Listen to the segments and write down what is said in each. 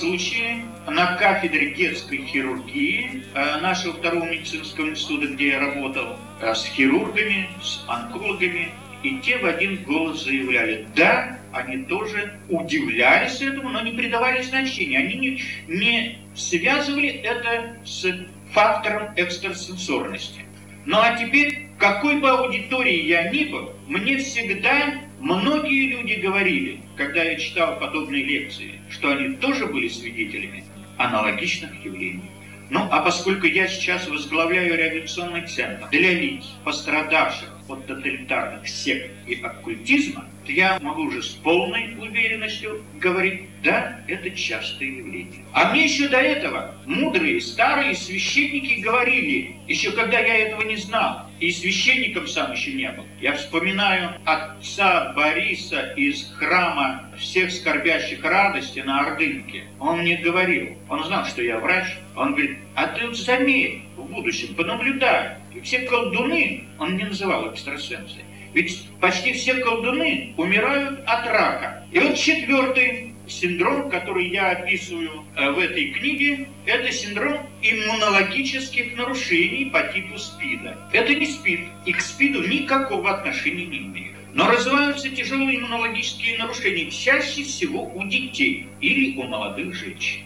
случаи на кафедре детской хирургии э, нашего второго медицинского института, где я работал, э, с хирургами, с онкологами, и те в один голос заявляли, да, они тоже удивлялись этому, но не придавали значения. Они не, не связывали это с фактором экстрасенсорности. Ну а теперь, какой бы аудитории я ни был, мне всегда многие люди говорили, когда я читал подобные лекции, что они тоже были свидетелями аналогичных явлений. Ну, а поскольку я сейчас возглавляю реабилитационный центр для лиц, пострадавших от тоталитарных сект и оккультизма, я могу уже с полной уверенностью говорить, да, это частое явление. А мне еще до этого мудрые старые священники говорили, еще когда я этого не знал, и священником сам еще не был. Я вспоминаю отца Бориса из храма всех скорбящих радости на Ордынке. Он мне говорил, он знал, что я врач, он говорит, а ты вот заметь в будущем, понаблюдай, все колдуны, он не называл экстрасенсы, ведь почти все колдуны умирают от рака. И вот четвертый синдром, который я описываю э, в этой книге, это синдром иммунологических нарушений по типу СПИДа. Это не СПИД, и к СПИДу никакого отношения не имеет. Но развиваются тяжелые иммунологические нарушения чаще всего у детей или у молодых женщин.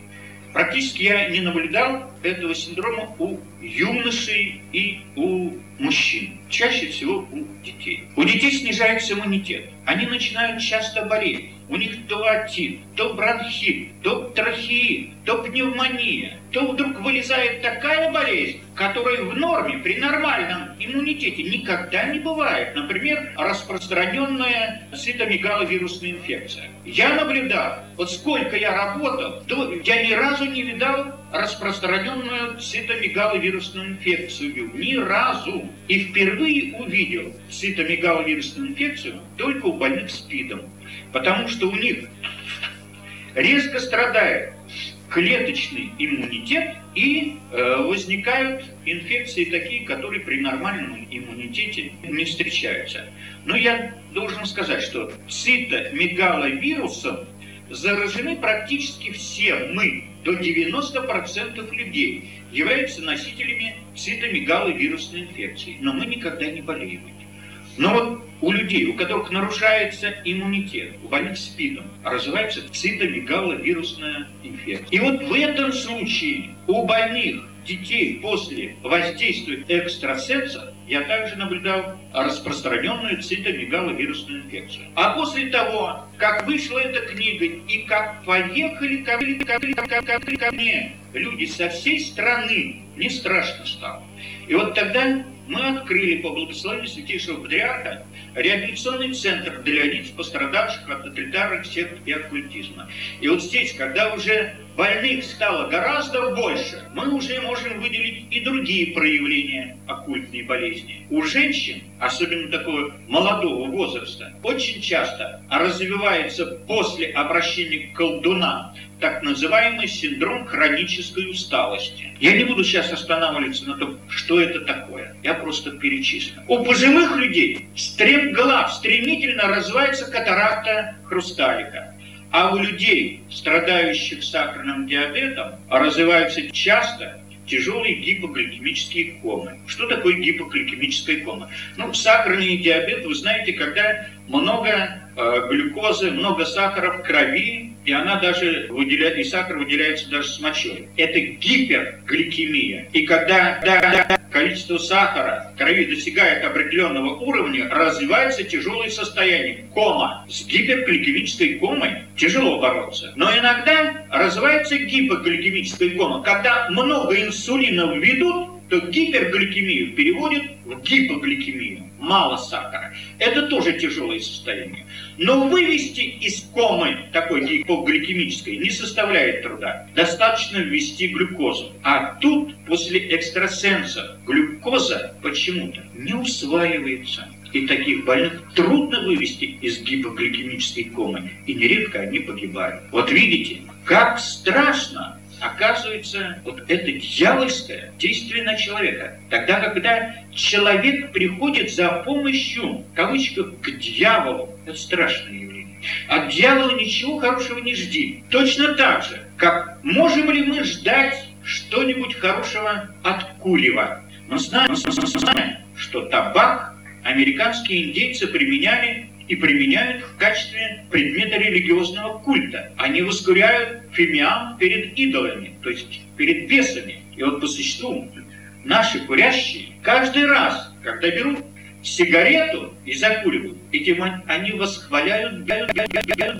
Практически я не наблюдал этого синдрома у юношей и у мужчин. Чаще всего у детей. У детей снижается иммунитет. Они начинают часто болеть. У них то отит, то бронхит, то трахеит, то пневмония, то вдруг вылезает такая болезнь, которая в норме, при нормальном иммунитете никогда не бывает. Например, распространенная цитомегаловирусная инфекция. Я наблюдал, вот сколько я работал, то я ни разу не видал распространенную цитомегаловирусную инфекцию. Ни разу. И впервые увидел цитомегаловирусную инфекцию только у больных СПИДом. Потому что у них резко страдает клеточный иммунитет и э, возникают инфекции такие, которые при нормальном иммунитете не встречаются. Но я должен сказать, что цитомегаловирусом заражены практически все мы, до 90% людей являются носителями цитомегаловирусной инфекции, но мы никогда не болеем но вот у людей, у которых нарушается иммунитет, у больных СПИДом, развивается цитомегаловирусная инфекция. И вот в этом случае у больных детей после воздействия экстрасенса я также наблюдал распространенную цитомегаловирусную инфекцию. А после того, как вышла эта книга и как поехали ко мне, ко мне, ко мне люди со всей страны, не страшно стало. И вот тогда мы открыли по благословению Святейшего Патриарха реабилитационный центр для лиц, пострадавших от тоталитарных сект и оккультизма. И вот здесь, когда уже больных стало гораздо больше, мы уже можем выделить и другие проявления оккультной болезни. У женщин, особенно такого молодого возраста, очень часто развивается после обращения к колдунам так называемый синдром хронической усталости. Я не буду сейчас останавливаться на том, что это такое. Я просто перечислю. У пожилых людей стремглав стремительно развивается катаракта хрусталика. А у людей, страдающих сахарным диабетом, развиваются часто тяжелые гипогликемические комы. Что такое гипогликемическая кома? Ну, сахарный диабет, вы знаете, когда много э, глюкозы, много сахара в крови, и она даже выделяет, и сахар выделяется даже с мочой. Это гипергликемия. И когда да, количество сахара в крови достигает определенного уровня, развивается тяжелое состояние, кома. С гипергликемической комой тяжело бороться. Но иногда развивается гипогликемическая кома, когда много инсулина введут, то гипергликемию переводит в гипогликемию, мало сахара. Это тоже тяжелое состояние. Но вывести из комы такой гипогликемической не составляет труда. Достаточно ввести глюкозу. А тут после экстрасенса глюкоза почему-то не усваивается. И таких больных трудно вывести из гипогликемической комы. И нередко они погибают. Вот видите, как страшно оказывается вот это дьявольское действие на человека. Тогда, когда человек приходит за помощью, в кавычках, к дьяволу, это страшное явление. От дьявола ничего хорошего не жди. Точно так же, как можем ли мы ждать что-нибудь хорошего от курева. Мы знаем, мы знаем, что табак американские индейцы применяли и применяют в качестве предмета религиозного культа. Они воскуряют фимиам перед идолами, то есть перед бесами. И вот по существу наши курящие каждый раз, когда берут сигарету и закуривают, этим они восхваляют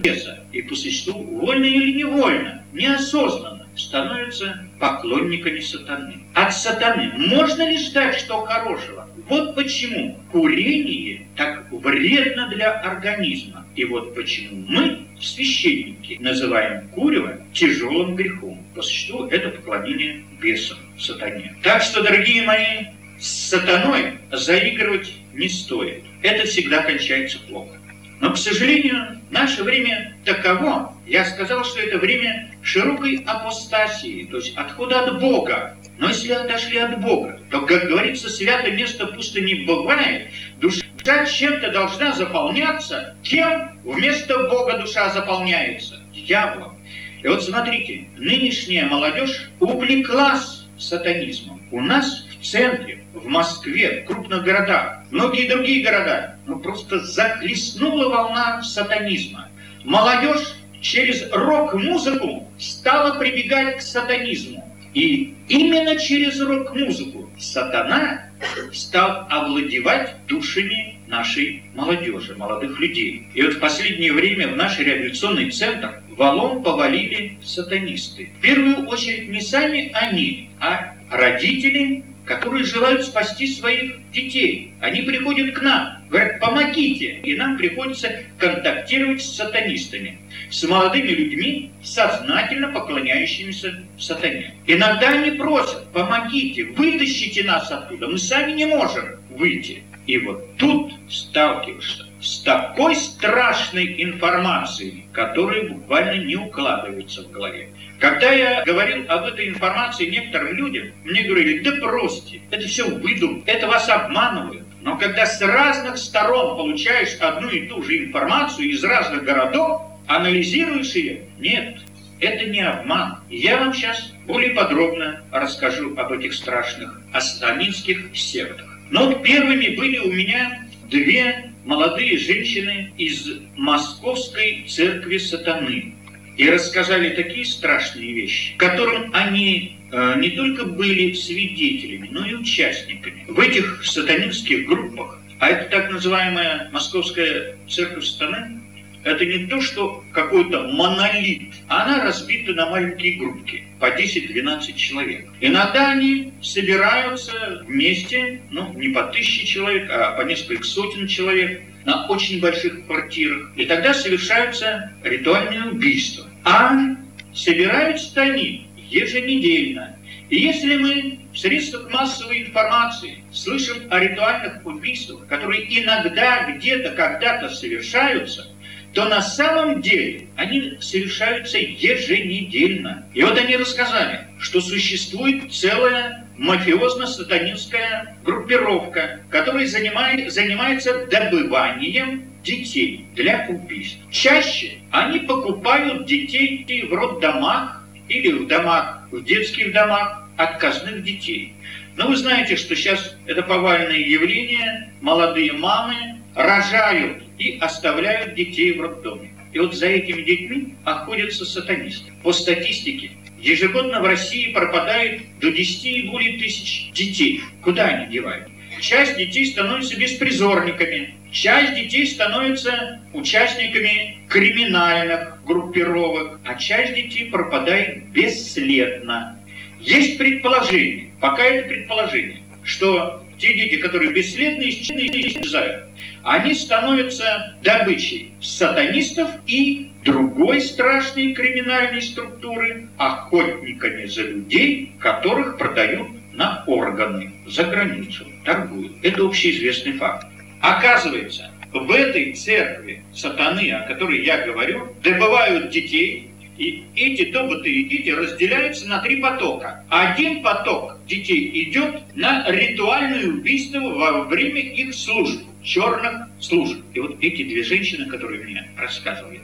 беса. И по существу, вольно или невольно, неосознанно, становятся поклонниками сатаны. От сатаны можно ли ждать что хорошего? Вот почему курение так вредно для организма. И вот почему мы, священники, называем курево тяжелым грехом. По существу это поклонение бесам, сатане. Так что, дорогие мои, с сатаной заигрывать не стоит. Это всегда кончается плохо. Но, к сожалению, наше время таково, я сказал, что это время широкой апостасии, то есть отхода от Бога. Но если отошли от Бога, то, как говорится, святое место пусто не бывает. Душа чем-то должна заполняться. Кем вместо Бога душа заполняется? Дьяволом. И вот смотрите, нынешняя молодежь увлеклась сатанизмом. У нас в центре в Москве, в крупных городах, многие другие города, ну просто захлестнула волна сатанизма. Молодежь через рок-музыку стала прибегать к сатанизму. И именно через рок-музыку сатана стал овладевать душами нашей молодежи, молодых людей. И вот в последнее время в наш революционный центр валом повалили сатанисты. В первую очередь не сами они, а родители которые желают спасти своих детей. Они приходят к нам, говорят, помогите. И нам приходится контактировать с сатанистами, с молодыми людьми, сознательно поклоняющимися сатане. Иногда они просят, помогите, вытащите нас оттуда, мы сами не можем выйти. И вот тут сталкиваешься с такой страшной информацией, которая буквально не укладывается в голове. Когда я говорил об этой информации некоторым людям, мне говорили, да бросьте, это все выдум, это вас обманывают. Но когда с разных сторон получаешь одну и ту же информацию из разных городов, анализируешь ее, нет, это не обман. Я вам сейчас более подробно расскажу об этих страшных асатанинских сектах. Но вот первыми были у меня две молодые женщины из Московской церкви сатаны и рассказали такие страшные вещи, которым они э, не только были свидетелями, но и участниками. В этих сатанинских группах, а это так называемая Московская церковь сатаны, это не то, что какой-то монолит, она разбита на маленькие группки по 10-12 человек. Иногда они собираются вместе, ну, не по тысяче человек, а по несколько сотен человек, на очень больших квартирах. И тогда совершаются ритуальные убийства. А собираются они еженедельно. И если мы в средствах массовой информации слышим о ритуальных убийствах, которые иногда где-то когда-то совершаются, то на самом деле они совершаются еженедельно. И вот они рассказали, что существует целая мафиозно-сатанинская группировка, которая занимает, занимается добыванием детей для убийств. Чаще они покупают детей в роддомах или в домах, в детских домах отказных детей. Но вы знаете, что сейчас это повальное явление, молодые мамы рожают и оставляют детей в роддоме. И вот за этими детьми охотятся сатанисты. По статистике, ежегодно в России пропадает до 10 и более тысяч детей. Куда они девают? Часть детей становятся беспризорниками, часть детей становятся участниками криминальных группировок, а часть детей пропадает бесследно. Есть предположение, пока это предположение, что те дети, которые бесследно исчезают, они становятся добычей сатанистов и другой страшной криминальной структуры, охотниками за людей, которых продают на органы за границу, торгуют. Это общеизвестный факт. Оказывается, в этой церкви сатаны, о которой я говорю, добывают детей, и эти добытые дети разделяются на три потока. Один поток детей идет на ритуальное убийство во время их службы. черных служб. И вот эти две женщины, которые мне рассказывали,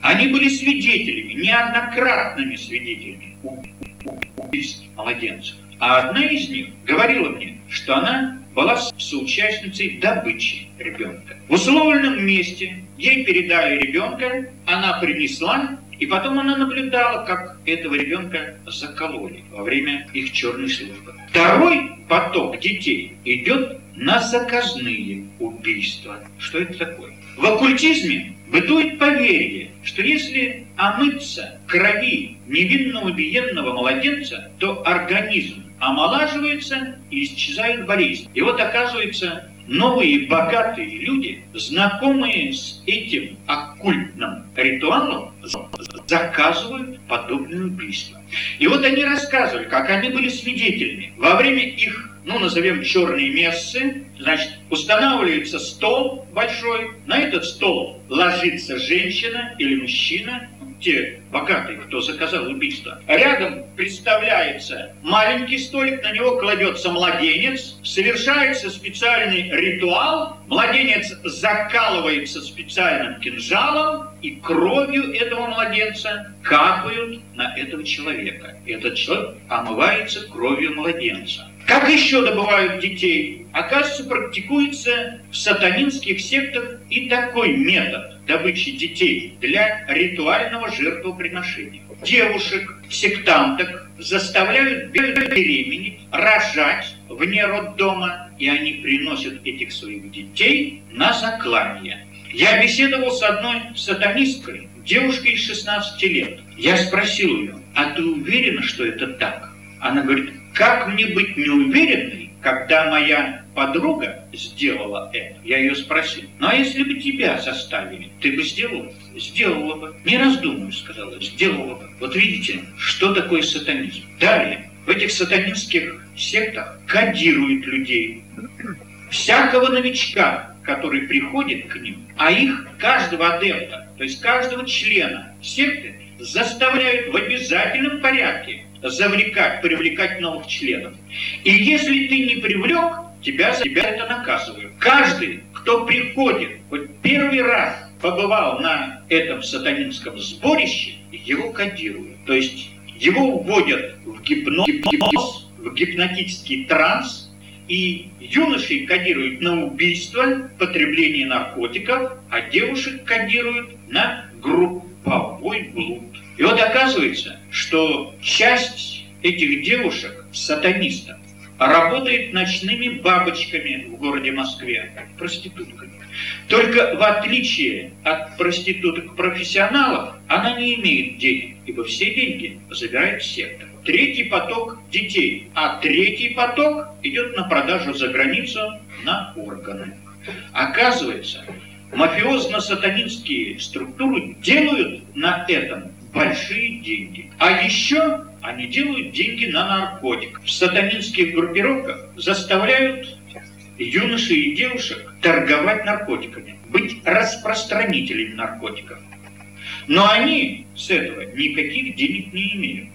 они были свидетелями, неоднократными свидетелями убийств младенцев. А одна из них говорила мне, что она была соучастницей добычи ребенка. В условленном месте ей передали ребенка, она принесла, и потом она наблюдала, как этого ребенка закололи во время их черной службы. Второй поток детей идет на заказные убийства. Что это такое? В оккультизме бытует поверье, что если омыться крови невинного убиенного младенца, то организм омолаживается и исчезает болезнь. И вот оказывается, новые богатые люди, знакомые с этим оккультным ритуалом, заказывают подобные убийства. И вот они рассказывали, как они были свидетелями. Во время их, ну, назовем черные мессы, значит, устанавливается стол большой, на этот стол ложится женщина или мужчина, те богатые, кто заказал убийство. Рядом представляется маленький столик, на него кладется младенец, совершается специальный ритуал, младенец закалывается специальным кинжалом, и кровью этого младенца капают на этого человека. Этот человек омывается кровью младенца. Как еще добывают детей? Оказывается, практикуется в сатанинских сектах и такой метод добычи детей для ритуального жертвоприношения. Девушек, сектанток заставляют беременеть, рожать вне роддома, и они приносят этих своих детей на заклание. Я беседовал с одной сатанисткой, девушкой из 16 лет. Я спросил ее, а ты уверена, что это так? Она говорит, как мне быть неуверенной, когда моя подруга сделала это? Я ее спросил, ну а если бы тебя заставили, ты бы сделала? Сделала бы. Не раздумываю, сказала, сделала бы. Вот видите, что такое сатанизм. Далее, в этих сатанинских сектах кодируют людей. Всякого новичка, который приходит к ним, а их, каждого адепта, то есть каждого члена секты, заставляют в обязательном порядке завлекать, привлекать новых членов. И если ты не привлек, тебя за тебя это наказывают. Каждый, кто приходит, хоть первый раз побывал на этом сатанинском сборище, его кодируют. То есть его вводят в гипноз, в гипнотический транс, и юношей кодируют на убийство, потребление наркотиков, а девушек кодируют на групповой блуд. И вот оказывается, что часть этих девушек, сатанистов, работает ночными бабочками в городе Москве, проститутками. Только в отличие от проституток-профессионалов, она не имеет денег, ибо все деньги забирает сектор. Третий поток детей, а третий поток идет на продажу за границу на органы. Оказывается, мафиозно-сатанинские структуры делают на этом большие деньги. А еще они делают деньги на наркотик. В сатанинских группировках заставляют юношей и девушек торговать наркотиками, быть распространителями наркотиков. Но они с этого никаких денег не имеют.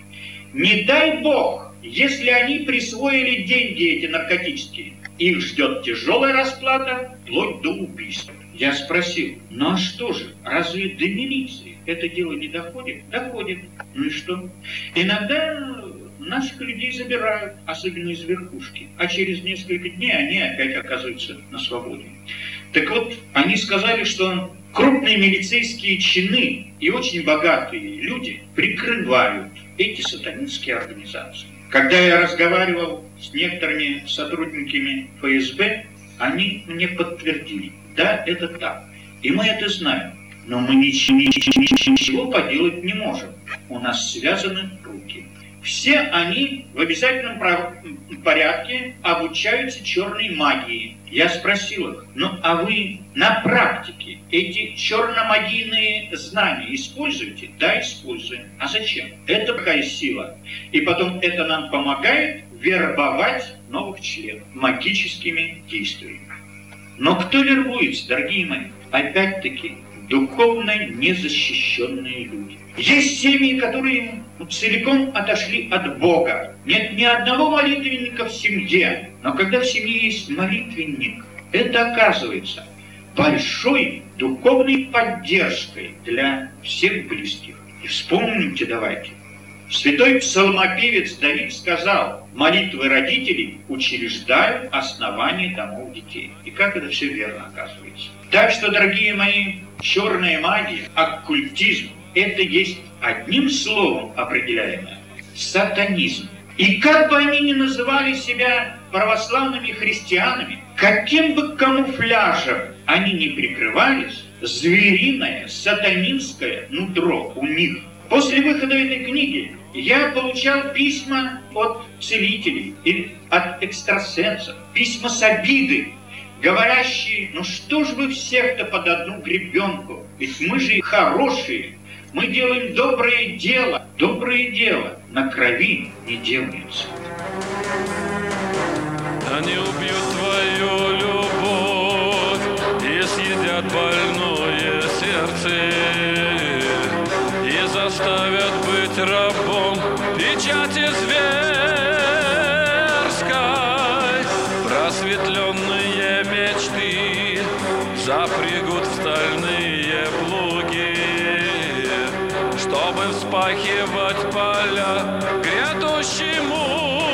Не дай бог, если они присвоили деньги эти наркотические, их ждет тяжелая расплата, вплоть до убийства. Я спросил, ну а что же, разве до милиции это дело не доходит? Доходит. Ну и что? Иногда наших людей забирают, особенно из верхушки, а через несколько дней они опять оказываются на свободе. Так вот, они сказали, что крупные милицейские чины и очень богатые люди прикрывают эти сатанинские организации. Когда я разговаривал с некоторыми сотрудниками ФСБ, они мне подтвердили, да, это так. И мы это знаем. Но мы ничего, поделать не можем. У нас связаны руки. Все они в обязательном порядке обучаются черной магии. Я спросил их, ну а вы на практике эти черномагийные знания используете? Да, используем. А зачем? Это такая сила. И потом это нам помогает вербовать новых членов магическими действиями. Но кто вербуется, дорогие мои? Опять-таки, духовно незащищенные люди. Есть семьи, которые целиком отошли от Бога. Нет ни одного молитвенника в семье. Но когда в семье есть молитвенник, это оказывается большой духовной поддержкой для всех близких. И вспомните давайте, Святой псалмопевец Давид сказал, молитвы родителей учреждают основание домов детей. И как это все верно оказывается. Так что, дорогие мои, черная магия, оккультизм, это есть одним словом определяемое – сатанизм. И как бы они ни называли себя православными христианами, каким бы камуфляжем они ни прикрывались, звериное, сатанинское нутро у них. После выхода этой книги я получал письма от целителей или от экстрасенсов, письма с обиды, говорящие, ну что ж вы всех-то под одну гребенку, ведь мы же хорошие, мы делаем доброе дело, доброе дело на крови не делается. Они убьют твою любовь и съедят больное сердце заставят быть рабом печати зверской. Просветленные мечты запрягут в стальные плуги, чтобы вспахивать поля грядущему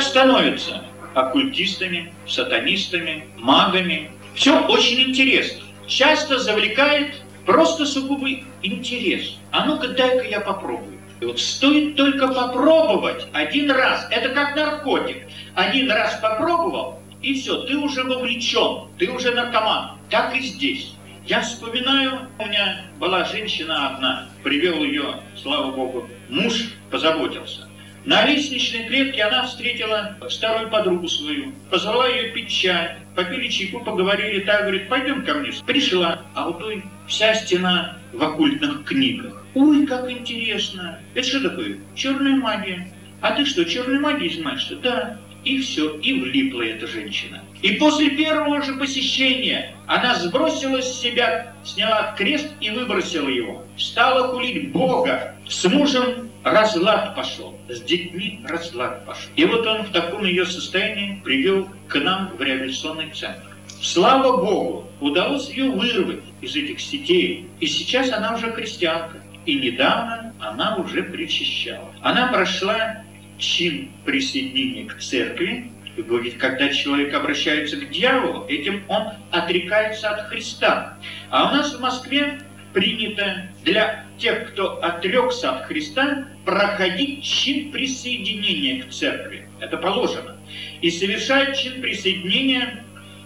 как становятся оккультистами, сатанистами, магами. Все очень интересно. Часто завлекает просто сугубый интерес. А ну-ка дай-ка я попробую. И вот стоит только попробовать один раз. Это как наркотик. Один раз попробовал, и все, ты уже вовлечен, ты уже наркоман. Так и здесь. Я вспоминаю, у меня была женщина одна, привел ее, слава богу, муж позаботился. На лестничной клетке она встретила старую подругу свою, позвала ее пить чай, попили чайку, поговорили, так, говорит, пойдем ко мне. Пришла, а у той вся стена в оккультных книгах. Ой, как интересно. Это что такое? Черная магия. А ты что, черной магией занимаешься? Да. И все, и влипла эта женщина. И после первого же посещения она сбросила с себя, сняла крест и выбросила его. Стала хулить Бога. С мужем разлад пошел, с детьми разлад пошел. И вот он в таком ее состоянии привел к нам в реабилитационный центр. Слава Богу, удалось ее вырвать из этих сетей. И сейчас она уже христианка. И недавно она уже причащала. Она прошла чин присоединения к церкви. Ведь когда человек обращается к дьяволу, этим он отрекается от Христа. А у нас в Москве принято для тех, кто отрекся от Христа, проходить чин присоединения к церкви. Это положено. И совершает чин присоединения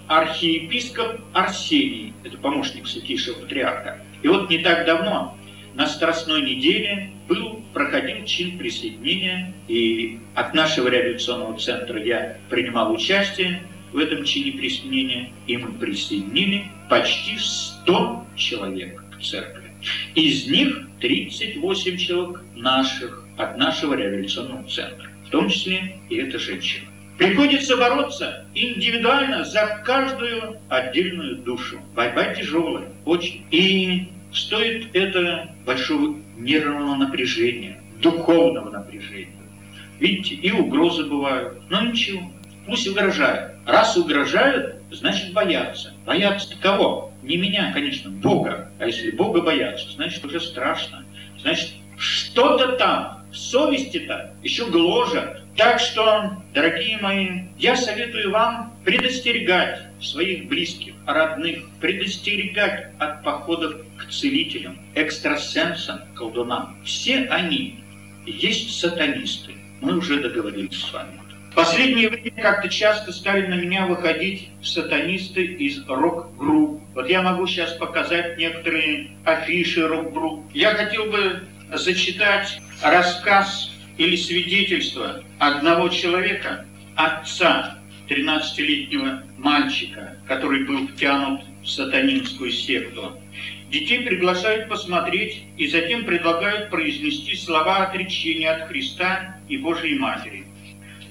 архиепископ Арсений, это помощник святейшего патриарха. И вот не так давно, на Страстной неделе, был, проходил чин присоединения, и от нашего реабилитационного центра я принимал участие в этом чине присоединения, и мы присоединили почти 100 человек церкви. Из них 38 человек наших, от нашего реабилитационного центра, в том числе и эта женщина. Приходится бороться индивидуально за каждую отдельную душу. Борьба тяжелая, очень. И стоит это большого нервного напряжения, духовного напряжения. Видите, и угрозы бывают. Но ничего, пусть угрожают. Раз угрожают, значит боятся. Боятся кого? Не меня, конечно, Бога. А если Бога боятся, значит уже страшно. Значит, что-то там, в совести-то еще гложат. Так что, дорогие мои, я советую вам предостерегать своих близких, родных, предостерегать от походов целителям, экстрасенсам, колдунам. Все они есть сатанисты. Мы уже договорились с вами. В последнее время как-то часто стали на меня выходить сатанисты из рок-групп. Вот я могу сейчас показать некоторые афиши рок-групп. Я хотел бы зачитать рассказ или свидетельство одного человека, отца 13-летнего мальчика, который был втянут в сатанинскую секту. Детей приглашают посмотреть и затем предлагают произнести слова отречения от Христа и Божьей Матери.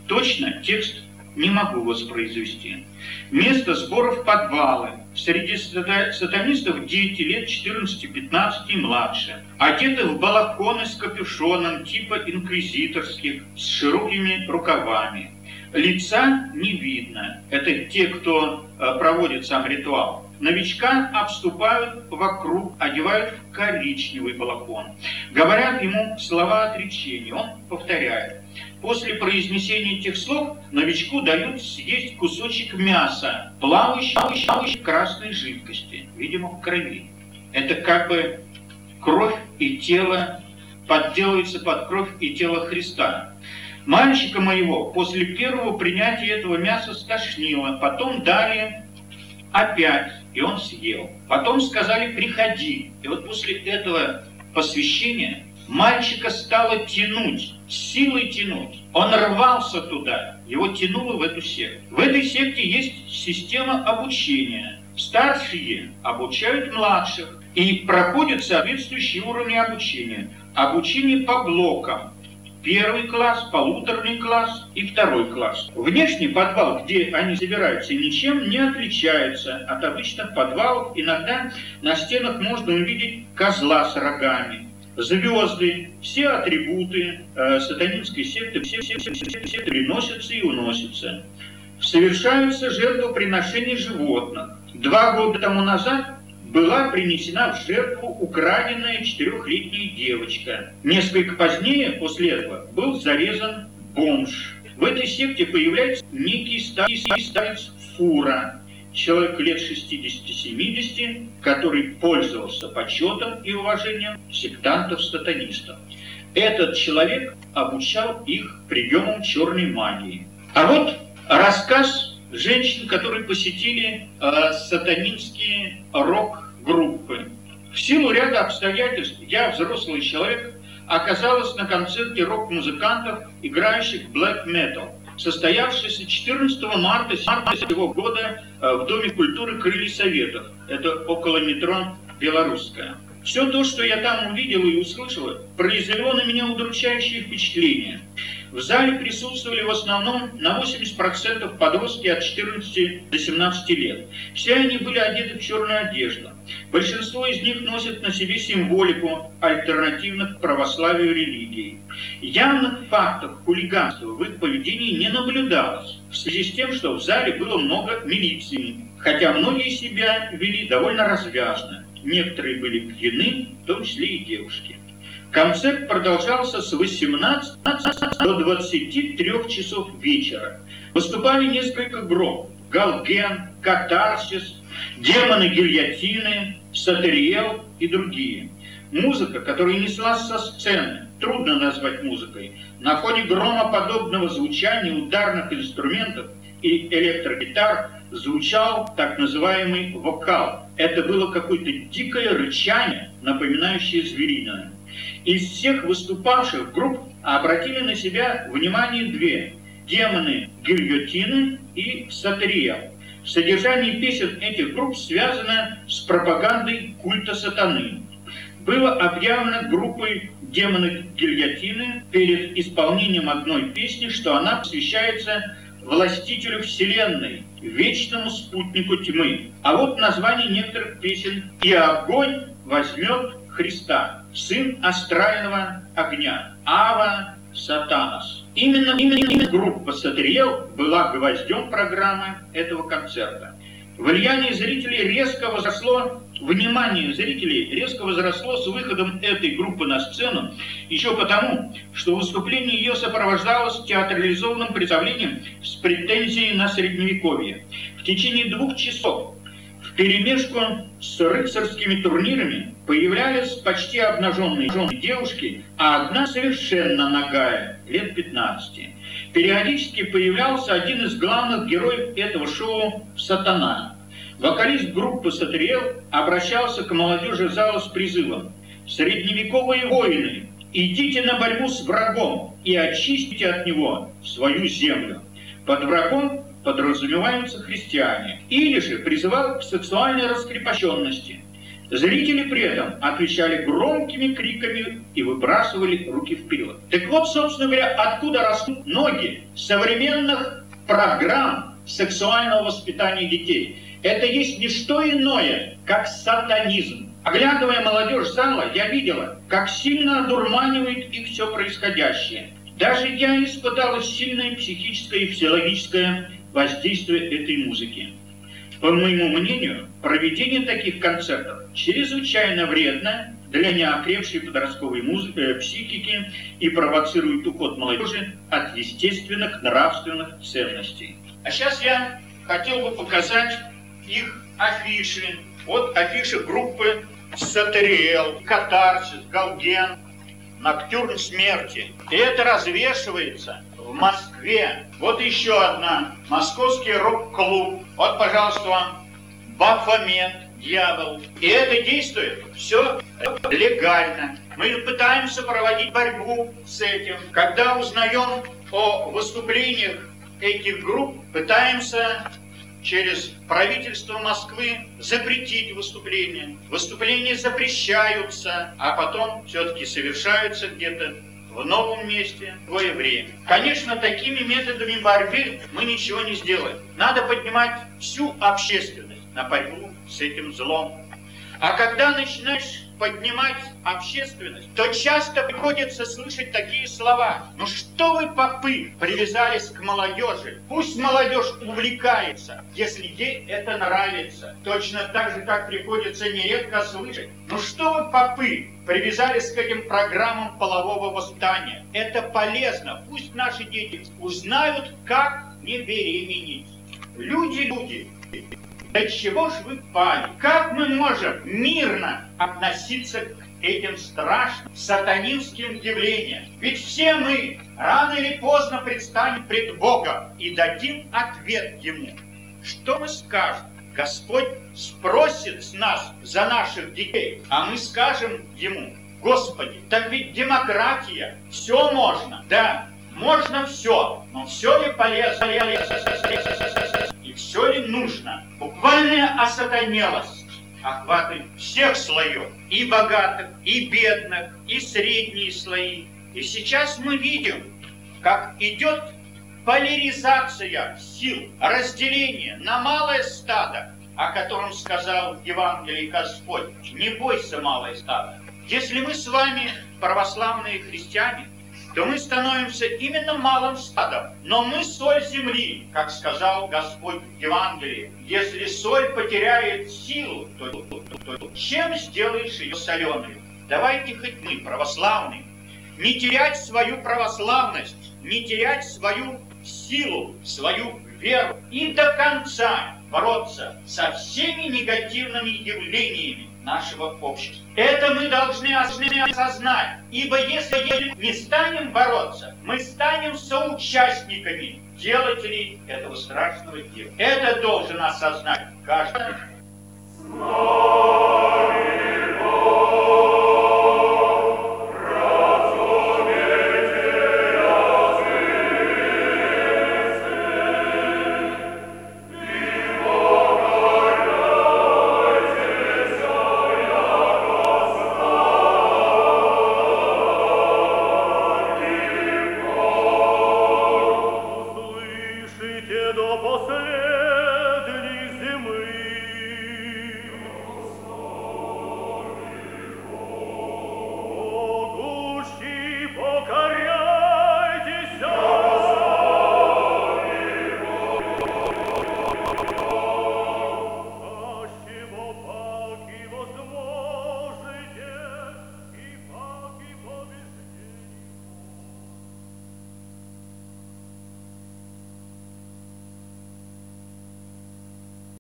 Точно текст не могу воспроизвести. Место сборов подвалы. Среди сатанистов дети лет 14-15 и младше. Одеты в балахоны с капюшоном типа инквизиторских, с широкими рукавами. Лица не видно. Это те, кто э, проводит сам ритуал. Новичка обступают вокруг, одевают в коричневый балахон. Говорят ему слова отречения. Он повторяет. После произнесения этих слов новичку дают съесть кусочек мяса, плавающий, в красной жидкости, видимо, в крови. Это как бы кровь и тело подделывается под кровь и тело Христа. Мальчика моего после первого принятия этого мяса стошнило, потом дали опять, и он съел. Потом сказали «приходи». И вот после этого посвящения Мальчика стало тянуть, силой тянуть. Он рвался туда, его тянуло в эту секту. В этой секте есть система обучения. Старшие обучают младших и проходят соответствующие уровни обучения. Обучение по блокам. Первый класс, полуторный класс и второй класс. Внешний подвал, где они собираются, ничем не отличается от обычных подвалов. Иногда на стенах можно увидеть козла с рогами, звезды, все атрибуты э, сатанинской секты, все, все, все, все, все переносятся и уносятся. Совершаются жертвоприношения животных. Два года тому назад была принесена в жертву украденная четырехлетняя девочка. Несколько позднее, после этого, был зарезан бомж. В этой секте появляется некий старец Фура, человек лет 60-70, который пользовался почетом и уважением сектантов-сатанистов. Этот человек обучал их приемам черной магии. А вот рассказ женщин, которые посетили э, сатанинские рок-группы. В силу ряда обстоятельств я, взрослый человек, оказалась на концерте рок-музыкантов, играющих black metal – состоявшийся 14 марта сего года э, в Доме культуры «Крылья Советов». Это около метро «Белорусская». Все то, что я там увидела и услышала, произвело на меня удручающее впечатление. В зале присутствовали в основном на 80% подростки от 14 до 17 лет. Все они были одеты в черную одежду. Большинство из них носят на себе символику альтернативных православию религий. Явных фактов хулиганства в их поведении не наблюдалось, в связи с тем, что в зале было много милиции, хотя многие себя вели довольно развязно. Некоторые были пьяны, в том числе и девушки. Концерт продолжался с 18 до 23 часов вечера. Выступали несколько групп. Галген, Катарсис, Демоны гильотины, Сатериел и другие. Музыка, которая неслась со сцены, трудно назвать музыкой, на фоне громоподобного звучания ударных инструментов и электрогитар звучал так называемый вокал. Это было какое-то дикое рычание, напоминающее звериное. Из всех выступавших групп обратили на себя внимание две – демоны гильотины и сатерия. Содержание песен этих групп связано с пропагандой культа сатаны. Было объявлено группой демоны гильотины перед исполнением одной песни, что она посвящается властителю Вселенной, вечному спутнику тьмы. А вот название некоторых песен «И огонь возьмет Христа, сын астрального огня, Ава Сатанас». Именно, именно, именно группа Сатриел была гвоздем программы этого концерта. Влияние зрителей резко возросло, внимание зрителей резко возросло с выходом этой группы на сцену, еще потому, что выступление ее сопровождалось театрализованным представлением с претензией на средневековье. В течение двух часов в перемешку с рыцарскими турнирами появлялись почти обнаженные девушки, а одна совершенно нагая, лет 15. Периодически появлялся один из главных героев этого шоу «Сатана». Вокалист группы «Сатриэл» обращался к молодежи зала с призывом «Средневековые воины, идите на борьбу с врагом и очистите от него свою землю. Под врагом подразумеваются христиане. Или же призывал к сексуальной раскрепощенности. Зрители при этом отвечали громкими криками и выбрасывали руки вперед. Так вот, собственно говоря, откуда растут ноги современных программ сексуального воспитания детей. Это есть не что иное, как сатанизм. Оглядывая молодежь зала, я видела, как сильно одурманивает их все происходящее. Даже я испытала сильное психическое и физиологическое воздействие этой музыки. По моему мнению, проведение таких концертов чрезвычайно вредно для неокрепшей подростковой музыки, э, психики и провоцирует уход молодежи от естественных нравственных ценностей. А сейчас я хотел бы показать их афиши. Вот афиши группы Сатериэл, Катарсис, Галген, Ноктюрн смерти. И это развешивается Москве. Вот еще одна. Московский рок-клуб. Вот, пожалуйста, вам Бафомет, дьявол. И это действует все легально. Мы пытаемся проводить борьбу с этим. Когда узнаем о выступлениях этих групп, пытаемся через правительство Москвы запретить выступления. Выступления запрещаются, а потом все-таки совершаются где-то в новом месте, в другое время. Конечно, такими методами борьбы мы ничего не сделаем. Надо поднимать всю общественность на борьбу с этим злом. А когда начинаешь поднимать общественность, то часто приходится слышать такие слова. Ну что вы, попы, привязались к молодежи? Пусть молодежь увлекается, если ей это нравится. Точно так же, как приходится нередко слышать. Ну что вы, попы, привязались к этим программам полового воспитания? Это полезно. Пусть наши дети узнают, как не беременеть. Люди, люди, до чего ж вы пали? Как мы можем мирно относиться к этим страшным сатанинским явлениям? Ведь все мы рано или поздно предстанем пред Богом и дадим ответ Ему. Что мы скажем? Господь спросит с нас за наших детей, а мы скажем Ему, Господи, так ведь демократия, все можно. Да, можно все, но все ли полезно? И все ли нужно? Буквальная осатанелость охватывает всех слоев, и богатых, и бедных, и средние слои. И сейчас мы видим, как идет поляризация сил, разделение на малое стадо, о котором сказал Евангелие Господь. Не бойся, малое стадо. Если мы с вами, православные христиане, то мы становимся именно малым стадом. Но мы соль земли, как сказал Господь в Евангелии. Если соль потеряет силу, то, то, то чем сделаешь ее соленой? Давайте хоть мы, православные, не терять свою православность, не терять свою силу, свою веру и до конца бороться со всеми негативными явлениями, нашего общества. Это мы должны осознать, ибо если не станем бороться, мы станем соучастниками делателей этого страшного дела. Это должен осознать каждый.